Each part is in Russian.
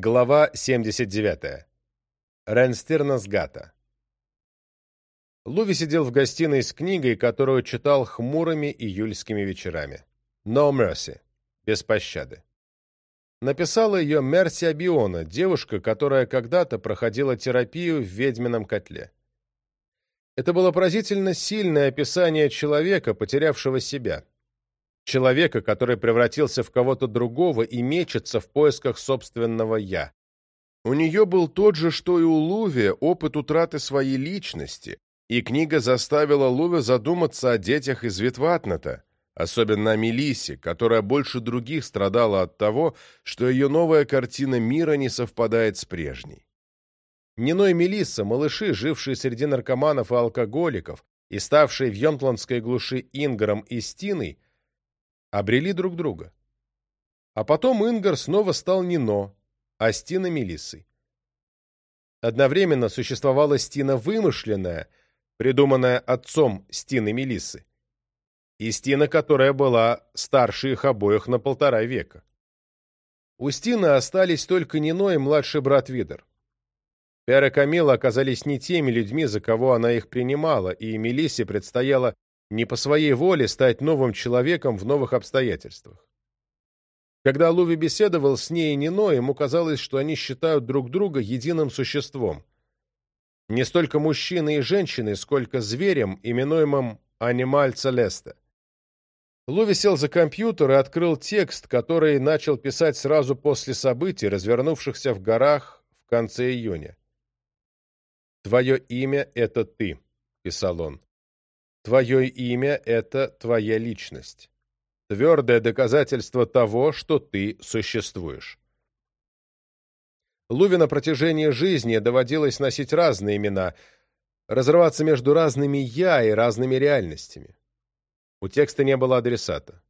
Глава 79. Ренстерна Сгата. Луви сидел в гостиной с книгой, которую читал хмурыми июльскими вечерами. «No Mercy» — «Без пощады». Написала ее Мерси Абиона, девушка, которая когда-то проходила терапию в ведьмином котле. Это было поразительно сильное описание человека, потерявшего себя, человека, который превратился в кого-то другого и мечется в поисках собственного «я». У нее был тот же, что и у Луви, опыт утраты своей личности, и книга заставила Луви задуматься о детях из Витватната, особенно о Мелисе, которая больше других страдала от того, что ее новая картина мира не совпадает с прежней. Нино и Мелисса, малыши, жившие среди наркоманов и алкоголиков и ставшие в Йонтландской глуши Инграм и Стиной, обрели друг друга. А потом Ингар снова стал не Но, а Стина — Мелиссой. Одновременно существовала Стина вымышленная, придуманная отцом Стины Мелиссы, и Стина, которая была старше их обоих на полтора века. У Стины остались только Нино и младший брат Видер. Пера Камила оказались не теми людьми, за кого она их принимала, и Мелиссе предстояло не по своей воле стать новым человеком в новых обстоятельствах. Когда Луви беседовал с ней и Нино, ему казалось, что они считают друг друга единым существом. Не столько мужчины и женщины, сколько зверем, именуемым «анималь целеста». Луви сел за компьютер и открыл текст, который начал писать сразу после событий, развернувшихся в горах в конце июня. «Твое имя — это ты», — писал он. Твое имя — это твоя личность. Твердое доказательство того, что ты существуешь. Луви на протяжении жизни доводилось носить разные имена, разрываться между разными «я» и разными реальностями. У текста не было адресата.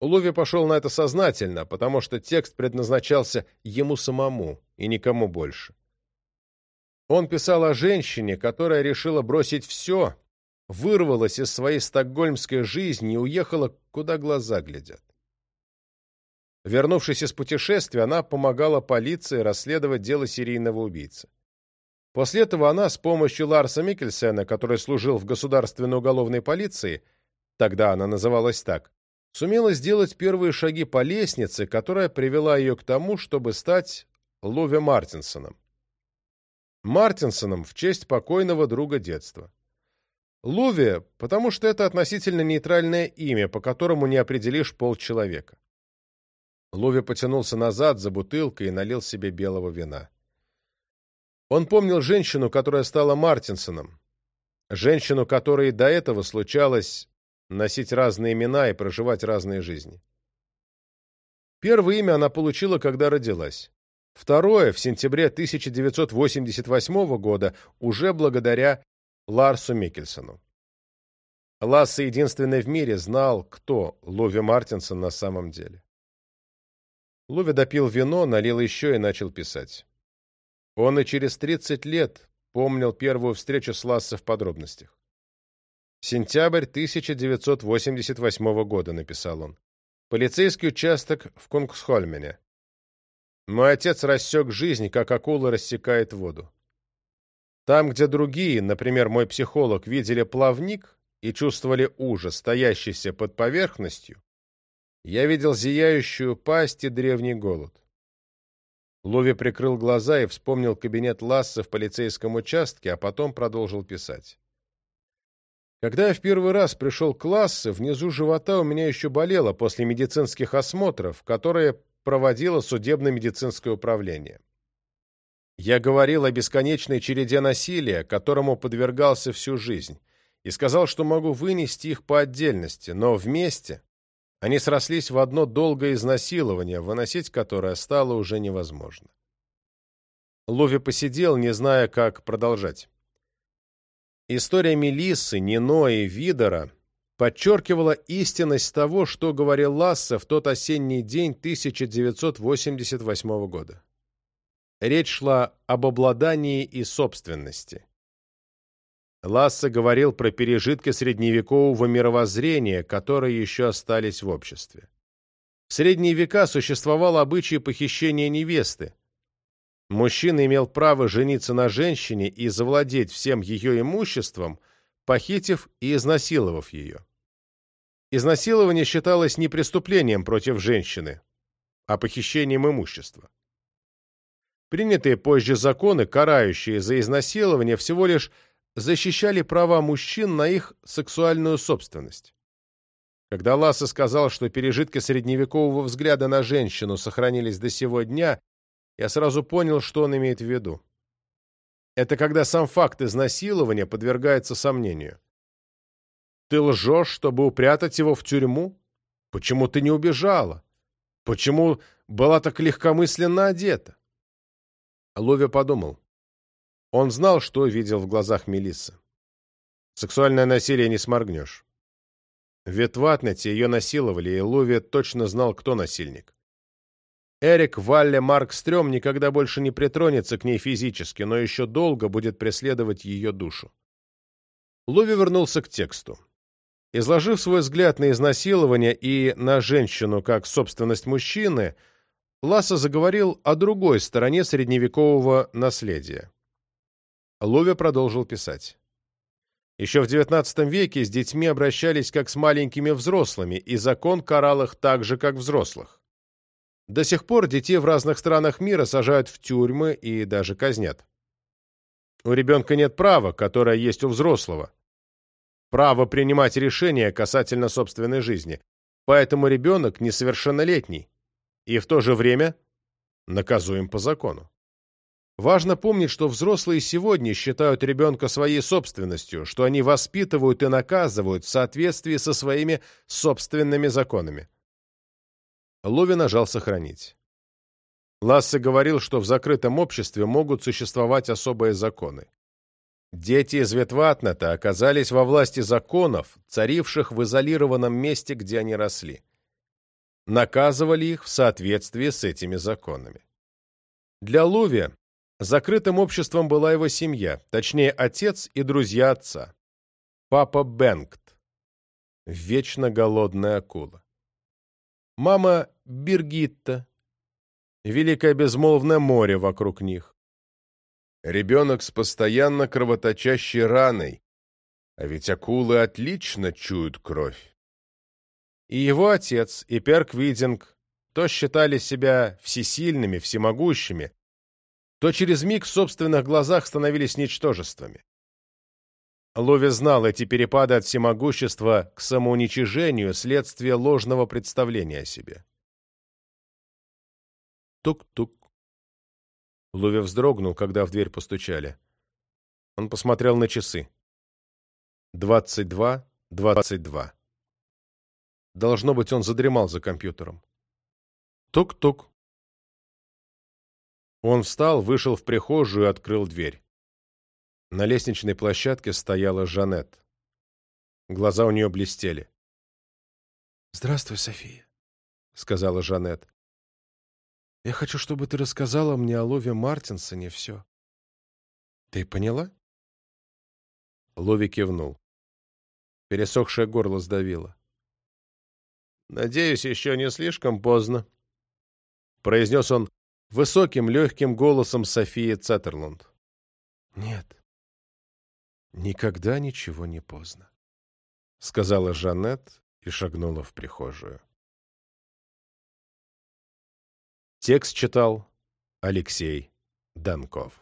Луви пошел на это сознательно, потому что текст предназначался ему самому и никому больше. Он писал о женщине, которая решила бросить все вырвалась из своей стокгольмской жизни и уехала, куда глаза глядят. Вернувшись из путешествия, она помогала полиции расследовать дело серийного убийцы. После этого она с помощью Ларса Микельсена, который служил в государственной уголовной полиции, тогда она называлась так, сумела сделать первые шаги по лестнице, которая привела ее к тому, чтобы стать Лове Мартинсоном. Мартинсоном в честь покойного друга детства. Луве, потому что это относительно нейтральное имя, по которому не определишь пол человека. Луве потянулся назад за бутылкой и налил себе белого вина. Он помнил женщину, которая стала Мартинсоном, женщину, которой до этого случалось носить разные имена и проживать разные жизни. Первое имя она получила, когда родилась. Второе, в сентябре 1988 года, уже благодаря Ларсу Микельсону. Ласса единственный в мире знал, кто Лови Мартинсон на самом деле. Лови допил вино, налил еще и начал писать. Он и через 30 лет помнил первую встречу с Лассо в подробностях. «Сентябрь 1988 года», — написал он. «Полицейский участок в Кунгсхольмене. Мой отец рассек жизнь, как акула рассекает воду. Там, где другие, например, мой психолог, видели плавник и чувствовали ужас, стоящийся под поверхностью, я видел зияющую пасть и древний голод. Лови прикрыл глаза и вспомнил кабинет Ласса в полицейском участке, а потом продолжил писать. Когда я в первый раз пришел к Лассе, внизу живота у меня еще болело после медицинских осмотров, которые проводило судебно-медицинское управление. Я говорил о бесконечной череде насилия, которому подвергался всю жизнь, и сказал, что могу вынести их по отдельности, но вместе они срослись в одно долгое изнасилование, выносить которое стало уже невозможно. Лови посидел, не зная, как продолжать. История Мелиссы, Нино и Видера подчеркивала истинность того, что говорил Ласса в тот осенний день 1988 года речь шла об обладании и собственности. Ласса говорил про пережитки средневекового мировоззрения, которые еще остались в обществе. В средние века существовал обычай похищения невесты. Мужчина имел право жениться на женщине и завладеть всем ее имуществом, похитив и изнасиловав ее. Изнасилование считалось не преступлением против женщины, а похищением имущества принятые позже законы, карающие за изнасилование, всего лишь защищали права мужчин на их сексуальную собственность. Когда Лассе сказал, что пережитки средневекового взгляда на женщину сохранились до сего дня, я сразу понял, что он имеет в виду. Это когда сам факт изнасилования подвергается сомнению. Ты лжешь, чтобы упрятать его в тюрьму? Почему ты не убежала? Почему была так легкомысленно одета? Лови подумал. Он знал, что видел в глазах Мелиссы. Сексуальное насилие не сморгнешь. Ведь в Атнете ее насиловали, и Лови точно знал, кто насильник. Эрик Валле Маркстрём никогда больше не притронется к ней физически, но еще долго будет преследовать ее душу. Лови вернулся к тексту. Изложив свой взгляд на изнасилование и на женщину как собственность мужчины – Ласса заговорил о другой стороне средневекового наследия. Лови продолжил писать. Еще в XIX веке с детьми обращались как с маленькими взрослыми, и закон карал их так же, как взрослых. До сих пор детей в разных странах мира сажают в тюрьмы и даже казнят. У ребенка нет права, которое есть у взрослого. Право принимать решения касательно собственной жизни. Поэтому ребенок несовершеннолетний и в то же время наказуем по закону. Важно помнить, что взрослые сегодня считают ребенка своей собственностью, что они воспитывают и наказывают в соответствии со своими собственными законами. Лови нажал «Сохранить». Лассе говорил, что в закрытом обществе могут существовать особые законы. Дети из Ветватната оказались во власти законов, царивших в изолированном месте, где они росли наказывали их в соответствии с этими законами. Для Луви закрытым обществом была его семья, точнее отец и друзья отца, папа Бенгт, вечно голодная акула. Мама Биргитта, великое безмолвное море вокруг них. Ребенок с постоянно кровоточащей раной, а ведь акулы отлично чуют кровь и его отец, и Перк то считали себя всесильными, всемогущими, то через миг в собственных глазах становились ничтожествами. Лови знал эти перепады от всемогущества к самоуничижению следствие ложного представления о себе. Тук-тук. Лови вздрогнул, когда в дверь постучали. Он посмотрел на часы. «Двадцать два, двадцать два». Должно быть, он задремал за компьютером. Тук-тук. Он встал, вышел в прихожую и открыл дверь. На лестничной площадке стояла Жанет. Глаза у нее блестели. «Здравствуй, София», — сказала Жанет. «Я хочу, чтобы ты рассказала мне о Лове Мартинсоне все. Ты поняла?» Лови кивнул. Пересохшее горло сдавило. «Надеюсь, еще не слишком поздно», — произнес он высоким, легким голосом Софии Цеттерлунд. «Нет, никогда ничего не поздно», — сказала Жанет и шагнула в прихожую. Текст читал Алексей Данков.